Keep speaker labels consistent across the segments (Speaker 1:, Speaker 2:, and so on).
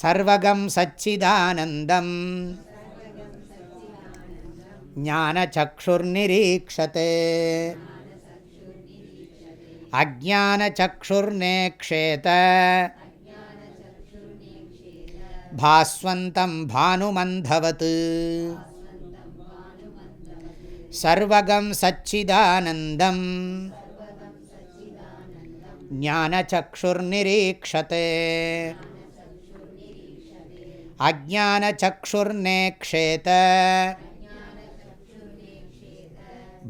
Speaker 1: सर्वगं सच्चिदानन्दम् ज्ञानचक्षुर्निरीक्षते अज्ञानचक्षुर्नेक्षेत भास्वन्तं भानुमन्धवत् சர்வகம் சச்சிதானந்தம் ஞானச்சக்ஷுர்நிரீக்ஷதே அஜானச்சக்ஷுர்நேக்ஷேத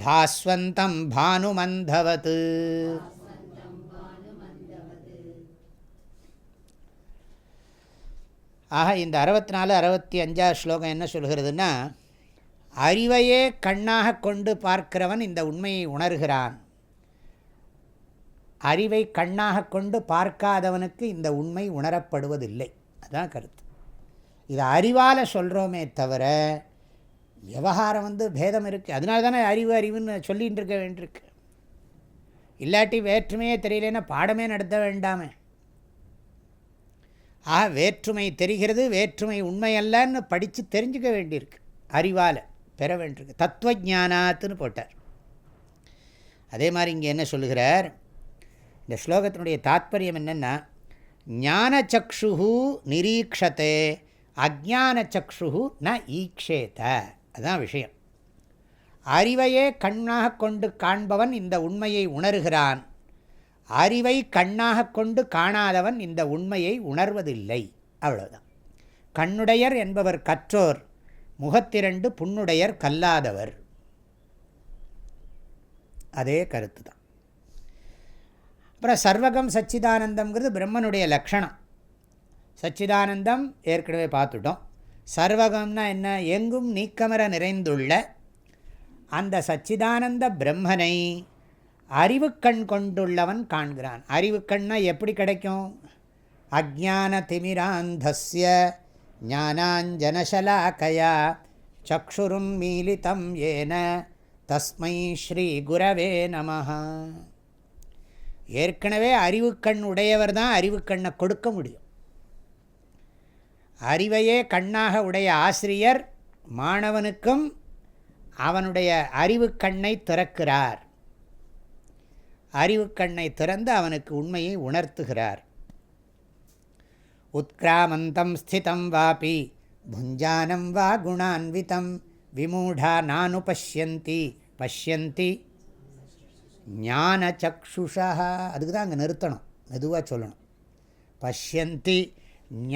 Speaker 1: பாஸ்வந்தம் பானுமந்தவத் ஆக இந்த அறுபத்தி நாலு அறுபத்தி அஞ்சாவது ஸ்லோகம் என்ன சொல்கிறதுன்னா அறிவையே கண்ணாக கொண்டு பார்க்கிறவன் இந்த உண்மையை உணர்கிறான் அறிவை கண்ணாக கொண்டு பார்க்காதவனுக்கு இந்த உண்மை உணரப்படுவதில்லை அதுதான் கருத்து இது அறிவால் சொல்கிறோமே தவிர விவகாரம் வந்து பேதம் இருக்குது அதனால தானே அறிவு அறிவுன்னு சொல்லிகிட்டு இருக்க வேண்டியிருக்கு இல்லாட்டி வேற்றுமையே தெரியலன்னா பாடமே நடத்த வேண்டாமே ஆக வேற்றுமை தெரிகிறது வேற்றுமை உண்மையல்லன்னு படித்து தெரிஞ்சுக்க வேண்டியிருக்கு அறிவால் பெற வேண்டியிருக்கு தத்துவ போட்டார் அதே மாதிரி இங்கே என்ன சொல்லுகிறார் இந்த ஸ்லோகத்தினுடைய தாத்பரியம் என்னென்னா ஞானச்சக்ஷு நிரீக்ஷத்தே அஜானச்சக்ஷு ந ஈக்ஷேத அதுதான் விஷயம் அறிவையே கண்ணாக கொண்டு காண்பவன் இந்த உண்மையை உணர்கிறான் அறிவை கண்ணாக கொண்டு காணாதவன் இந்த உண்மையை உணர்வதில்லை அவ்வளோதான் கண்ணுடையர் என்பவர் கற்றோர் முகத்திரண்டு புண்ணுடையர் கல்லாதவர் அதே கருத்து தான் அப்புறம் சர்வகம் சச்சிதானந்தம்ங்கிறது பிரம்மனுடைய லக்ஷணம் சச்சிதானந்தம் ஏற்கனவே பார்த்துட்டோம் சர்வகம்னா என்ன எங்கும் நீக்கமர நிறைந்துள்ள அந்த சச்சிதானந்த பிரம்மனை அறிவுக்கண் கொண்டுள்ளவன் காண்கிறான் அறிவுக்கண்ணால் எப்படி கிடைக்கும் அஜான திமிராந்தஸ்ய ஞானாஞ்சனशलाकया चक्षुरुन्मीलितं ஏன தஸ்மை ஸ்ரீ குரவே நம ஏற்கனவே அறிவுக்கண் உடையவர் தான் அறிவுக்கண்ணை கொடுக்க முடியும் அறிவையே கண்ணாக உடைய ஆசிரியர் மாணவனுக்கும் அவனுடைய அறிவுக்கண்ணை திறக்கிறார் அறிவுக்கண்ணை திறந்து அவனுக்கு உண்மையை உணர்த்துகிறார் உத்கிராமந்தம் ஸ்திதம் வாபி புஞ்சானம் வா குணான்விதம் விமூடா நானுபஷ்யந்தி பஷ்யந்தி ஞான சக்ஷுஷா அதுக்கு தான் அங்கே நிறுத்தணும் மெதுவாக சொல்லணும் பஷ்யந்தி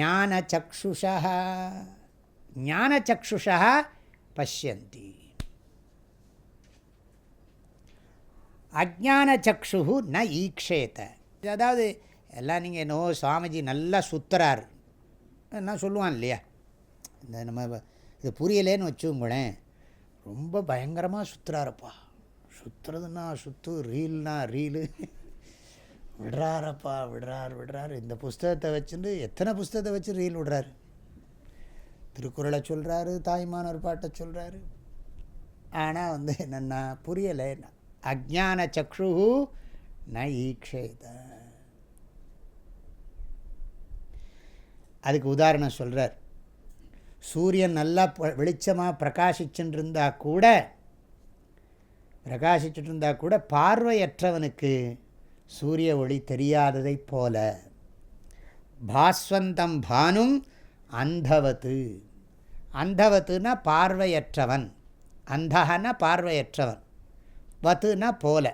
Speaker 1: ஞான சக்ஷுஷா ஞான சக்ஷுஷா பஷ்யந்தி அஜான சக்ஷு ந ஈக்ஷேத்த அதாவது எல்லாம் நீங்கள் என்னவோ சுவாமிஜி நல்லா சுத்துறார் என்ன சொல்லுவான் இல்லையா இந்த நம்ம இது புரியலேன்னு வச்சுங்களேன் ரொம்ப பயங்கரமாக சுற்றுறாருப்பா சுற்றுறதுன்னா சுற்று ரீல்னா ரீலு விடுறாரப்பா விடுறார் விடுறார் இந்த புஸ்தகத்தை வச்சுட்டு எத்தனை புஸ்தகத்தை வச்சு ரீல் விடுறாரு திருக்குறளை சொல்கிறாரு தாய்மான் பாட்டை சொல்கிறாரு ஆனால் வந்து என்னென்னா புரியலை அஜான சக்ஷு ந ஈக்ஷேதான் அதுக்கு உதாரணம் சொல்கிறார் சூரியன் நல்லா வெளிச்சமாக பிரகாசிச்சுட்டு கூட பிரகாசிச்சுட்டு இருந்தால் கூட பார்வையற்றவனுக்கு சூரிய ஒளி தெரியாததை போல பாஸ்வந்தம் பானும் அந்தவத்து அந்தவத்துனா பார்வையற்றவன் அந்தகனா பார்வையற்றவன் வத்துனா போல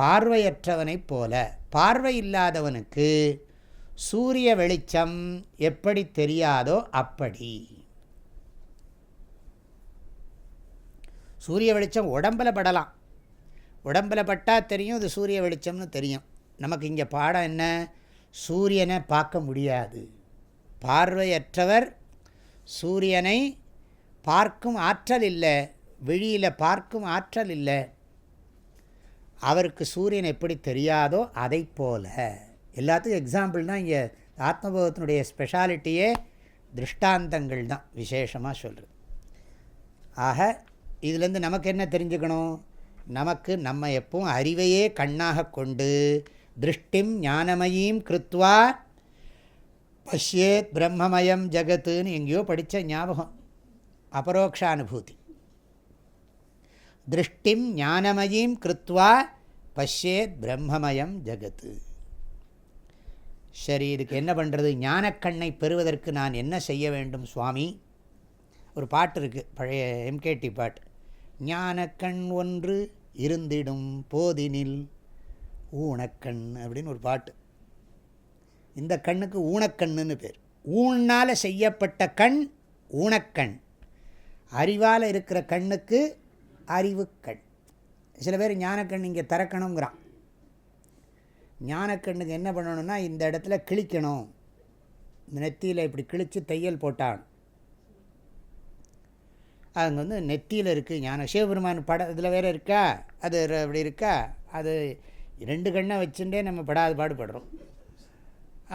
Speaker 1: பார்வையற்றவனைப் போல பார்வை இல்லாதவனுக்கு சூரிய வெளிச்சம் எப்படி தெரியாதோ அப்படி சூரிய வெளிச்சம் உடம்பில் படலாம் உடம்பில் பட்டால் தெரியும் இது சூரிய வெளிச்சம்னு தெரியும் நமக்கு இங்கே பாடம் என்ன சூரியனை பார்க்க முடியாது பார்வையற்றவர் சூரியனை பார்க்கும் ஆற்றல் இல்லை வெளியில் பார்க்கும் ஆற்றல் இல்லை அவருக்கு சூரியன் எப்படி தெரியாதோ அதை போல எல்லாத்துக்கும் எக்ஸாம்பிள் தான் இங்கே ஆத்மபோதத்தினுடைய ஸ்பெஷாலிட்டியே திருஷ்டாந்தங்கள் தான் விசேஷமாக சொல்கிறது ஆக இதுலேருந்து நமக்கு என்ன தெரிஞ்சுக்கணும் நமக்கு நம்ம எப்பவும் அறிவையே கண்ணாக கொண்டு திருஷ்டிம் ஞானமயீம் கிருத்வா பஷ்யேத் பிரம்மமயம் ஜகத்துன்னு எங்கேயோ படித்த ஞாபகம் அபரோக்ஷானுபூதி திருஷ்டிம் ஞானமயீம் கிருத்வா பஷ்யேத் பிரம்மமயம் ஜகத்து சரி இதுக்கு என்ன பண்ணுறது ஞானக்கண்ணை பெறுவதற்கு நான் என்ன செய்ய வேண்டும் சுவாமி ஒரு பாட்டு இருக்குது பழைய எம்கேடி பாட்டு ஞானக்கண் ஒன்று இருந்திடும் போதினில் ஊனக்கண் அப்படின்னு ஒரு பாட்டு இந்த கண்ணுக்கு ஊனக்கண்ணுன்னு பேர் ஊனால் செய்யப்பட்ட கண் ஊனக்கண் அறிவால் இருக்கிற கண்ணுக்கு அறிவுக்கண் சில பேர் ஞானக்கண் இங்கே தரக்கணுங்கிறான் ஞானக்கண்ணுக்கு என்ன பண்ணணும்னா இந்த இடத்துல கிழிக்கணும் நெத்தியில் இப்படி கிழித்து தையல் போட்டான் அவங்க வந்து நெத்தியில் இருக்குது ஞான சிவபெருமான் படம் இதில் வேறு இருக்கா அது அப்படி இருக்கா அது ரெண்டு கண்ணை வச்சுட்டே நம்ம படாத பாடுபடுறோம்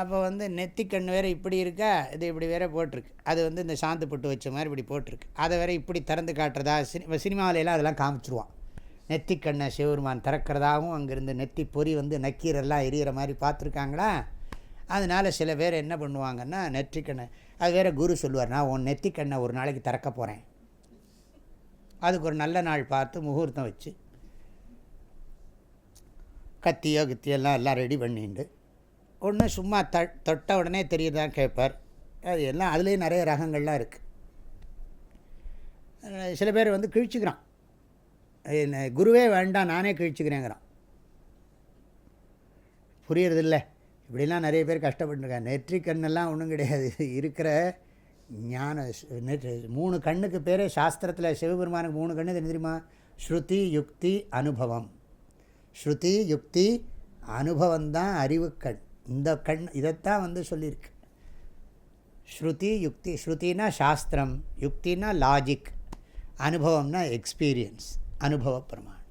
Speaker 1: அப்போ வந்து நெத்தி கண் வேறு இப்படி இருக்கா இது இப்படி வேறு போட்டிருக்கு அது வந்து இந்த சாந்து புட்டு வச்ச மாதிரி இப்படி போட்டிருக்கு அதை வேறு இப்படி திறந்து காட்டுறதா சினி சினிமாவிலலாம் அதெல்லாம் காமிச்சிருவான் நெத்திக்கண்ணை சிவபெருமான் திறக்கிறதாகவும் அங்கேருந்து நெத்தி பொறி வந்து நக்கீரெல்லாம் எரியிற மாதிரி பார்த்துருக்காங்களா அதனால் சில பேர் என்ன பண்ணுவாங்கன்னா நெற்றிக்கண்ணை அது வேறு குரு சொல்லுவார் நான் உன் நெத்திக்கண்ணை ஒரு நாளைக்கு திறக்க போகிறேன் அதுக்கு ஒரு நல்ல நாள் பார்த்து முகூர்த்தம் வச்சு கத்தியோ கித்தியெல்லாம் எல்லாம் ரெடி பண்ணிட்டு ஒன்று சும்மா த தொட்ட உடனே தெரியுதான் கேட்பார் அது எல்லாம் அதுலேயும் நிறைய ரகங்கள்லாம் இருக்குது சில பேர் வந்து கிழிச்சிக்கிறான் குருவே வேண்டாம் நானே கிழிச்சுக்கிறேங்கிறான் புரியறதில்ல இப்படிலாம் நிறைய பேர் கஷ்டப்பட்டுருக்காங்க நெற்றி கண்ணெல்லாம் ஒன்றும் கிடையாது இருக்கிற ஞான மூணு கண்ணுக்கு பேரே சாஸ்திரத்தில் சிவபெருமானுக்கு மூணு கண்ணு தெரியுமா ஸ்ருதி யுக்தி அனுபவம் ஸ்ருதி யுக்தி அனுபவம் அறிவு அறிவுக்கண் இந்த கண் இதைத்தான் வந்து சொல்லியிருக்கு ஸ்ருதி யுக்தி ஸ்ருத்தின்னா சாஸ்திரம் யுக்தின்னா லாஜிக் அனுபவம்னா எக்ஸ்பீரியன்ஸ் अनुभव प्रमाण